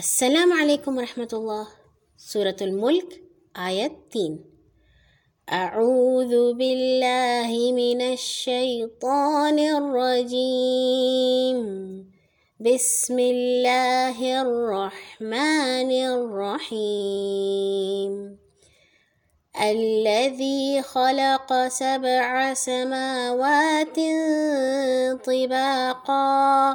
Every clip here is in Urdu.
السلام علیکم ورحمۃ اللہ۔ صورت الملک، آیت تین۔ اعوذ باللہ من الشیطان الرجیم۔ بسم اللہ الرحمن الرحیم۔ الذي خلق سبع سماوات طباقا۔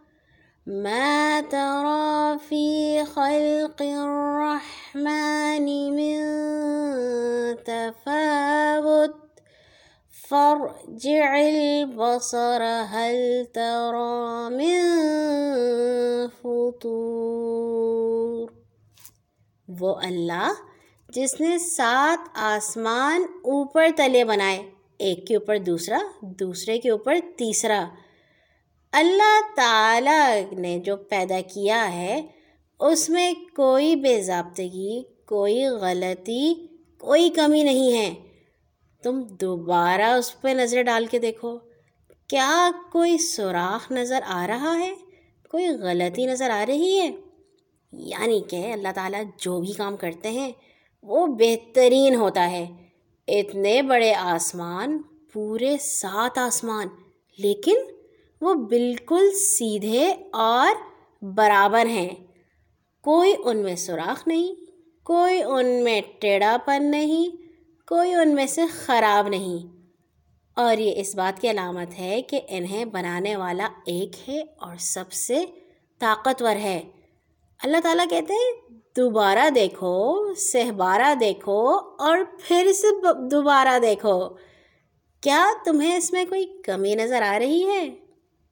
ما ترى في خلق الرحمن من تفاوت فارجع البصر هل ترى من فطور وہ اللہ جس نے سات آسمان اوپر تلے بنائے، ایک کے اوپر دوسرا، دوسرے کے اوپر تیسرا۔ اللہ تعالی نے جو پیدا کیا ہے، اس میں کوئی بے ضابطگی، کوئی غلطی، کوئی کمی نہیں ہے۔ تم دوبارہ اس پہ نظر ڈال کے دیکھو۔ کیا کوئی سوراخ نظر آ رہا ہے؟ کوئی غلطی نظر آ رہی ہے؟ یعنی کہ اللہ تعالیٰ جو بھی کام کرتے ہیں، وہ بہترین ہوتا ہے۔ اتنے بڑے آسمان، پورے سات آسمان۔ لیکن وہ بالکل سیدھے اور برابر ہیں۔ کوئی ان میں سوراخ نہیں، کوئی ان میں ٹیڑھا پن نہیں، کوئی ان میں سے خراب نہیں۔ اور یہ اس بات کی علامت ہے کہ انہیں بنانے والا ایک ہے اور سب سے طاقتور ہے۔ اللہ تعالیٰ کہتے ہیں، دوبارہ دیکھو، سہبارہ دیکھو اور پھر سے دوبارہ دیکھو۔ کیا تمہیں اس میں کوئی کمی نظر آ رہی ہے؟